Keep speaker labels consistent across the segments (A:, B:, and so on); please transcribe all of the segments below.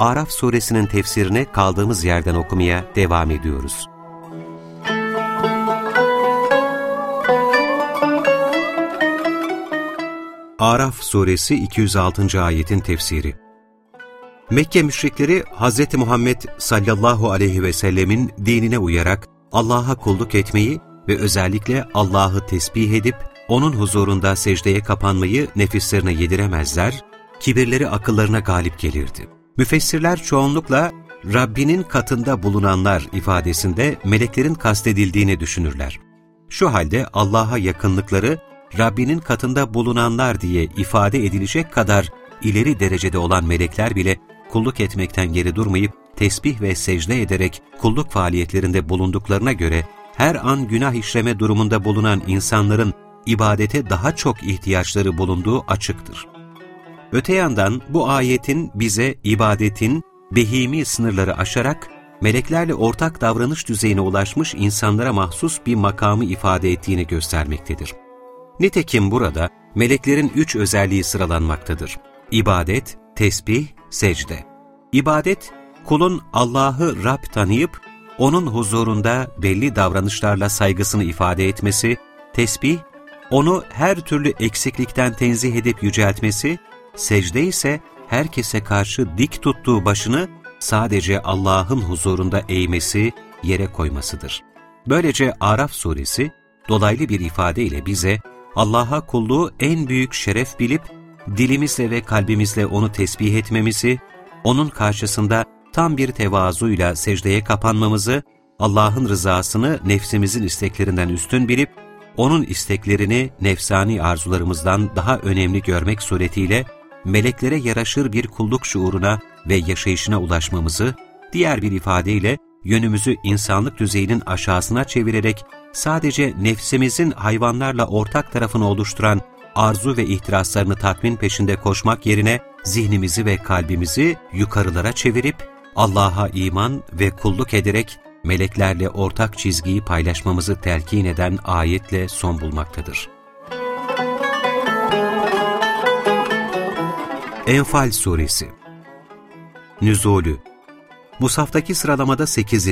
A: Araf suresinin tefsirini kaldığımız yerden okumaya devam ediyoruz. Araf suresi 206. ayetin tefsiri Mekke müşrikleri Hz. Muhammed sallallahu aleyhi ve sellemin dinine uyarak Allah'a kulluk etmeyi ve özellikle Allah'ı tesbih edip onun huzurunda secdeye kapanmayı nefislerine yediremezler, kibirleri akıllarına galip gelirdi. Müfessirler çoğunlukla Rabbinin katında bulunanlar ifadesinde meleklerin kastedildiğini düşünürler. Şu halde Allah'a yakınlıkları Rabbinin katında bulunanlar diye ifade edilecek kadar ileri derecede olan melekler bile kulluk etmekten geri durmayıp tesbih ve secde ederek kulluk faaliyetlerinde bulunduklarına göre her an günah işleme durumunda bulunan insanların ibadete daha çok ihtiyaçları bulunduğu açıktır. Öte yandan bu ayetin bize ibadetin behimi sınırları aşarak meleklerle ortak davranış düzeyine ulaşmış insanlara mahsus bir makamı ifade ettiğini göstermektedir. Nitekim burada meleklerin üç özelliği sıralanmaktadır. İbadet, tesbih, secde. İbadet, kulun Allah'ı Rab tanıyıp, onun huzurunda belli davranışlarla saygısını ifade etmesi, tesbih, onu her türlü eksiklikten tenzih edip yüceltmesi, secde ise herkese karşı dik tuttuğu başını sadece Allah'ın huzurunda eğmesi, yere koymasıdır. Böylece Araf suresi dolaylı bir ifadeyle bize Allah'a kulluğu en büyük şeref bilip dilimizle ve kalbimizle onu tesbih etmemizi, onun karşısında tam bir tevazuyla secdeye kapanmamızı, Allah'ın rızasını nefsimizin isteklerinden üstün bilip onun isteklerini nefsani arzularımızdan daha önemli görmek suretiyle meleklere yaraşır bir kulluk şuuruna ve yaşayışına ulaşmamızı, diğer bir ifadeyle yönümüzü insanlık düzeyinin aşağısına çevirerek sadece nefsimizin hayvanlarla ortak tarafını oluşturan arzu ve ihtiraslarını tatmin peşinde koşmak yerine zihnimizi ve kalbimizi yukarılara çevirip Allah'a iman ve kulluk ederek meleklerle ortak çizgiyi paylaşmamızı telkin eden ayetle son bulmaktadır. Enfal Suresi Nüzulü Musaftaki sıralamada 8.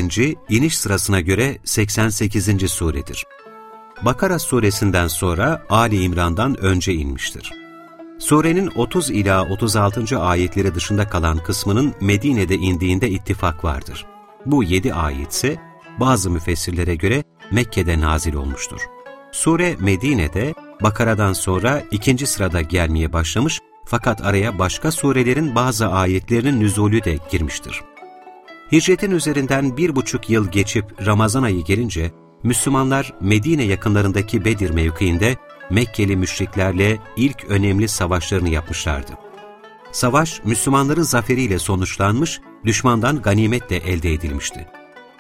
A: iniş sırasına göre 88. suredir. Bakara suresinden sonra Ali İmran'dan önce inmiştir. Surenin 30 ila 36. ayetleri dışında kalan kısmının Medine'de indiğinde ittifak vardır. Bu yedi ayet ise bazı müfessirlere göre Mekke'de nazil olmuştur. Sure Medine'de Bakara'dan sonra ikinci sırada gelmeye başlamış fakat araya başka surelerin bazı ayetlerinin nüzulü de girmiştir. Hicretin üzerinden bir buçuk yıl geçip Ramazan ayı gelince, Müslümanlar Medine yakınlarındaki Bedir mevkiinde Mekkeli müşriklerle ilk önemli savaşlarını yapmışlardı. Savaş, Müslümanların zaferiyle sonuçlanmış, düşmandan ganimet de elde edilmişti.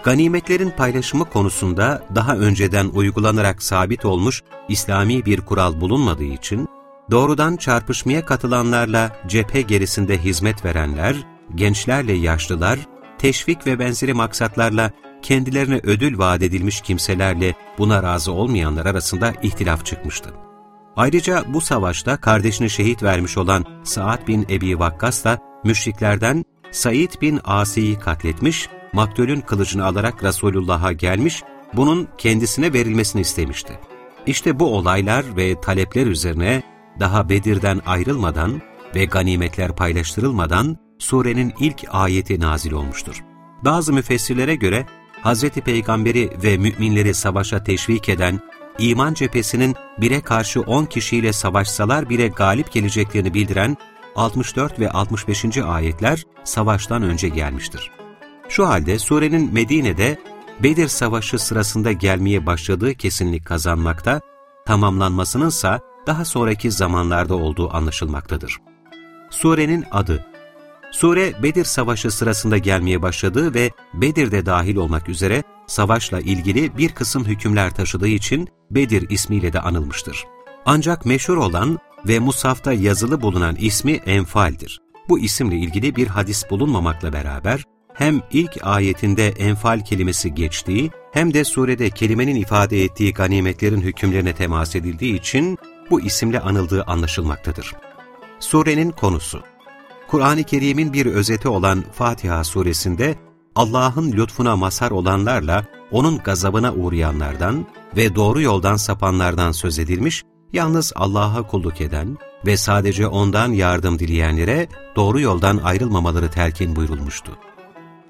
A: Ganimetlerin paylaşımı konusunda daha önceden uygulanarak sabit olmuş İslami bir kural bulunmadığı için, doğrudan çarpışmaya katılanlarla cephe gerisinde hizmet verenler, gençlerle yaşlılar, teşvik ve benzeri maksatlarla kendilerine ödül vaat edilmiş kimselerle buna razı olmayanlar arasında ihtilaf çıkmıştı. Ayrıca bu savaşta kardeşini şehit vermiş olan Sa'd bin Ebi Vakkas da müşriklerden Said bin Asi'yi katletmiş, maktulün kılıcını alarak Resulullah'a gelmiş, bunun kendisine verilmesini istemişti. İşte bu olaylar ve talepler üzerine daha Bedir'den ayrılmadan ve ganimetler paylaştırılmadan surenin ilk ayeti nazil olmuştur. Bazı müfessirlere göre Hz. Peygamberi ve müminleri savaşa teşvik eden, iman cephesinin bire karşı 10 kişiyle savaşsalar bile galip geleceklerini bildiren 64 ve 65. ayetler savaştan önce gelmiştir. Şu halde surenin Medine'de Bedir Savaşı sırasında gelmeye başladığı kesinlik kazanmakta, tamamlanmasınınsa daha sonraki zamanlarda olduğu anlaşılmaktadır. Surenin adı Sure Bedir Savaşı sırasında gelmeye başladığı ve Bedir'de dahil olmak üzere savaşla ilgili bir kısım hükümler taşıdığı için Bedir ismiyle de anılmıştır. Ancak meşhur olan ve Musaf'ta yazılı bulunan ismi Enfal'dir. Bu isimle ilgili bir hadis bulunmamakla beraber hem ilk ayetinde enfal kelimesi geçtiği hem de surede kelimenin ifade ettiği ganimetlerin hükümlerine temas edildiği için bu isimle anıldığı anlaşılmaktadır. Surenin konusu Kur'an-ı Kerim'in bir özeti olan Fatiha suresinde Allah'ın lütfuna mazhar olanlarla O'nun gazabına uğrayanlardan ve doğru yoldan sapanlardan söz edilmiş, yalnız Allah'a kulluk eden ve sadece O'ndan yardım dileyenlere doğru yoldan ayrılmamaları telkin buyurulmuştu.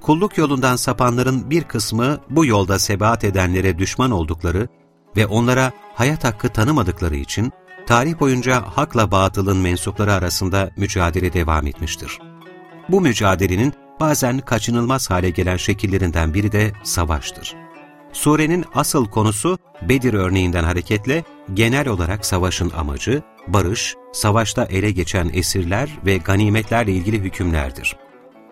A: Kulluk yolundan sapanların bir kısmı bu yolda sebat edenlere düşman oldukları ve onlara hayat hakkı tanımadıkları için tarih boyunca hakla batılın mensupları arasında mücadele devam etmiştir. Bu mücadelenin bazen kaçınılmaz hale gelen şekillerinden biri de savaştır. Surenin asıl konusu Bedir örneğinden hareketle genel olarak savaşın amacı, barış, savaşta ele geçen esirler ve ganimetlerle ilgili hükümlerdir.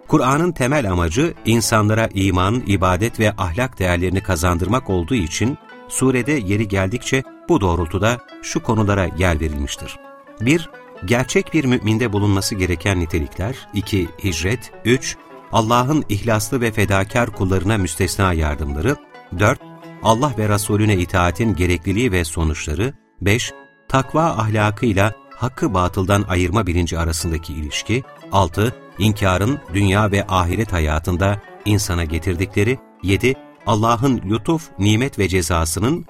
A: Kur'an'ın temel amacı insanlara iman, ibadet ve ahlak değerlerini kazandırmak olduğu için surede yeri geldikçe bu doğrultuda şu konulara yer verilmiştir. 1- Gerçek bir müminde bulunması gereken nitelikler. 2- Hicret. 3- Allah'ın ihlaslı ve fedakar kullarına müstesna yardımları. 4- Allah ve Resulüne itaatin gerekliliği ve sonuçları. 5- Takva ahlakıyla hakkı batıldan ayırma bilinci arasındaki ilişki. 6- İnkarın dünya ve ahiret hayatında insana getirdikleri. 7- Allah'ın lütuf, nimet ve cezasının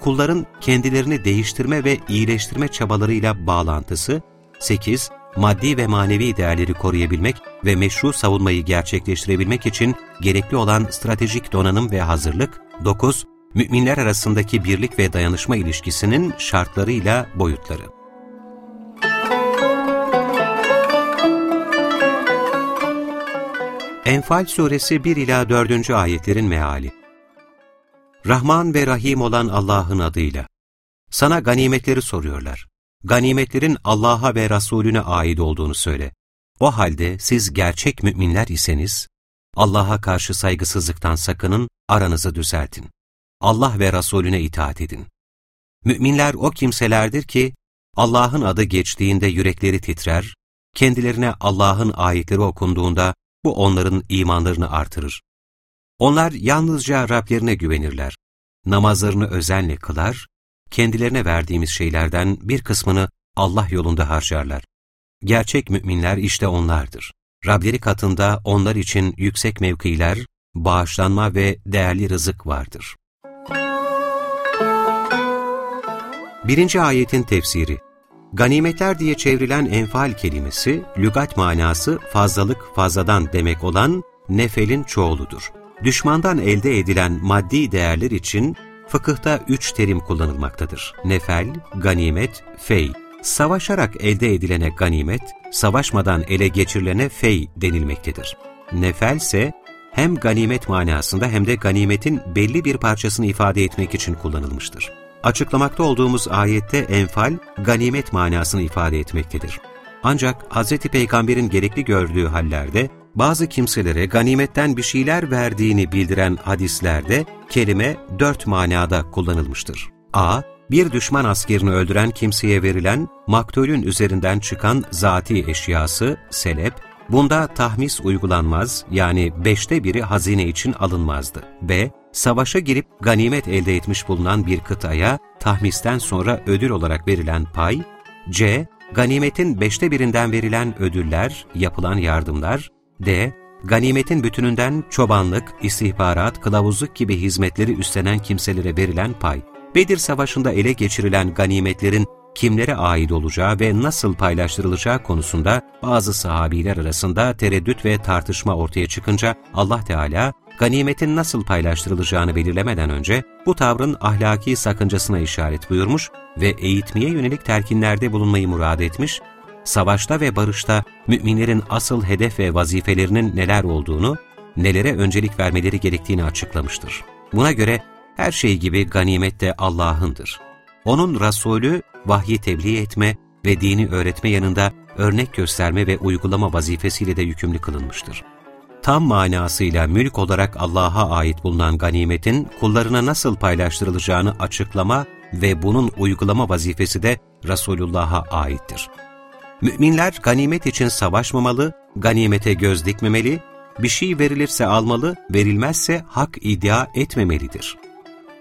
A: kulların kendilerini değiştirme ve iyileştirme çabalarıyla bağlantısı, 8. Maddi ve manevi değerleri koruyabilmek ve meşru savunmayı gerçekleştirebilmek için gerekli olan stratejik donanım ve hazırlık, 9. Müminler arasındaki birlik ve dayanışma ilişkisinin şartlarıyla boyutları. Enfal Suresi 1 ila 4. ayetlerin meali Rahman ve Rahim olan Allah'ın adıyla. Sana ganimetleri soruyorlar. Ganimetlerin Allah'a ve Resulüne ait olduğunu söyle. O halde siz gerçek müminler iseniz, Allah'a karşı saygısızlıktan sakının, aranızı düzeltin. Allah ve Resulüne itaat edin. Müminler o kimselerdir ki, Allah'ın adı geçtiğinde yürekleri titrer, kendilerine Allah'ın ayetleri okunduğunda bu onların imanlarını artırır. Onlar yalnızca Rablerine güvenirler. Namazlarını özenle kılar, kendilerine verdiğimiz şeylerden bir kısmını Allah yolunda harcarlar. Gerçek müminler işte onlardır. Rableri katında onlar için yüksek mevkiler, bağışlanma ve değerli rızık vardır. Birinci ayetin tefsiri Ganimetler diye çevrilen enfal kelimesi, lügat manası fazlalık fazladan demek olan nefelin çoğuludur. Düşmandan elde edilen maddi değerler için fıkıhta üç terim kullanılmaktadır. Nefel, ganimet, fey. Savaşarak elde edilene ganimet, savaşmadan ele geçirilene fey denilmektedir. Nefel ise hem ganimet manasında hem de ganimetin belli bir parçasını ifade etmek için kullanılmıştır. Açıklamakta olduğumuz ayette enfal, ganimet manasını ifade etmektedir. Ancak Hz. Peygamber'in gerekli gördüğü hallerde bazı kimselere ganimetten bir şeyler verdiğini bildiren hadislerde kelime dört manada kullanılmıştır. a. Bir düşman askerini öldüren kimseye verilen maktulün üzerinden çıkan zati eşyası, selep, bunda tahmis uygulanmaz yani beşte biri hazine için alınmazdı. b. Savaşa girip ganimet elde etmiş bulunan bir kıtaya tahmisten sonra ödül olarak verilen pay, c. Ganimetin beşte birinden verilen ödüller, yapılan yardımlar, D. Ganimetin bütününden çobanlık, istihbarat, kılavuzluk gibi hizmetleri üstlenen kimselere verilen pay. Bedir Savaşı'nda ele geçirilen ganimetlerin kimlere ait olacağı ve nasıl paylaştırılacağı konusunda bazı sahabiler arasında tereddüt ve tartışma ortaya çıkınca Allah Teala ganimetin nasıl paylaştırılacağını belirlemeden önce bu tavrın ahlaki sakıncasına işaret buyurmuş ve eğitmeye yönelik telkinlerde bulunmayı murad etmiş savaşta ve barışta müminlerin asıl hedef ve vazifelerinin neler olduğunu, nelere öncelik vermeleri gerektiğini açıklamıştır. Buna göre her şey gibi ganimet de Allah'ındır. Onun Resulü vahyi tebliğ etme, ve dini öğretme yanında örnek gösterme ve uygulama vazifesiyle de yükümlü kılınmıştır. Tam manasıyla mülk olarak Allah'a ait bulunan ganimetin kullarına nasıl paylaştırılacağını açıklama ve bunun uygulama vazifesi de Resulullah'a aittir. Müminler ganimet için savaşmamalı, ganimete göz dikmemeli, bir şey verilirse almalı, verilmezse hak iddia etmemelidir.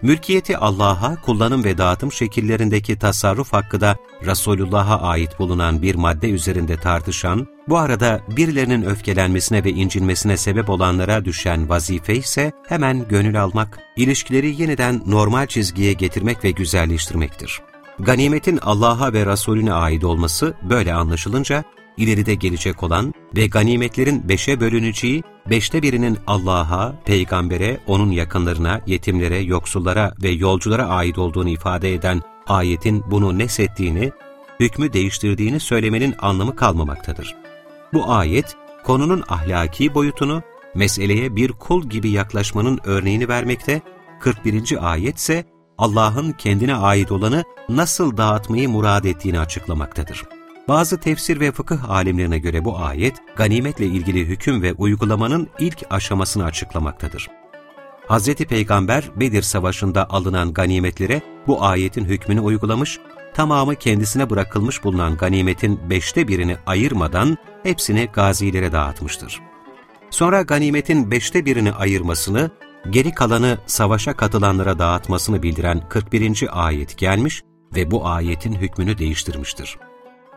A: Mülkiyeti Allah'a, kullanım ve dağıtım şekillerindeki tasarruf hakkı da Resulullah'a ait bulunan bir madde üzerinde tartışan, bu arada birilerinin öfkelenmesine ve incinmesine sebep olanlara düşen vazife ise hemen gönül almak, ilişkileri yeniden normal çizgiye getirmek ve güzelleştirmektir. Ganimetin Allah'a ve Resulüne ait olması böyle anlaşılınca, ileride gelecek olan ve ganimetlerin beşe bölüneceği, beşte birinin Allah'a, peygambere, onun yakınlarına, yetimlere, yoksullara ve yolculara ait olduğunu ifade eden ayetin bunu nesettiğini, hükmü değiştirdiğini söylemenin anlamı kalmamaktadır. Bu ayet, konunun ahlaki boyutunu, meseleye bir kul gibi yaklaşmanın örneğini vermekte, 41. ayet ise Allah'ın kendine ait olanı nasıl dağıtmayı murad ettiğini açıklamaktadır. Bazı tefsir ve fıkıh alimlerine göre bu ayet, ganimetle ilgili hüküm ve uygulamanın ilk aşamasını açıklamaktadır. Hz. Peygamber Bedir Savaşı'nda alınan ganimetlere bu ayetin hükmünü uygulamış, tamamı kendisine bırakılmış bulunan ganimetin beşte birini ayırmadan hepsini gazilere dağıtmıştır. Sonra ganimetin beşte birini ayırmasını, geri kalanı savaşa katılanlara dağıtmasını bildiren 41. ayet gelmiş ve bu ayetin hükmünü değiştirmiştir.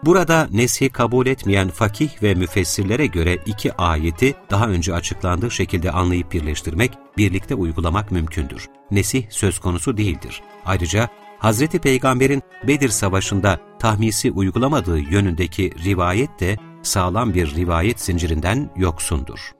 A: Burada neshi kabul etmeyen fakih ve müfessirlere göre iki ayeti daha önce açıklandığı şekilde anlayıp birleştirmek, birlikte uygulamak mümkündür. Nesih söz konusu değildir. Ayrıca Hz. Peygamber'in Bedir Savaşı'nda tahmisi uygulamadığı yönündeki rivayet de sağlam bir rivayet zincirinden yoksundur.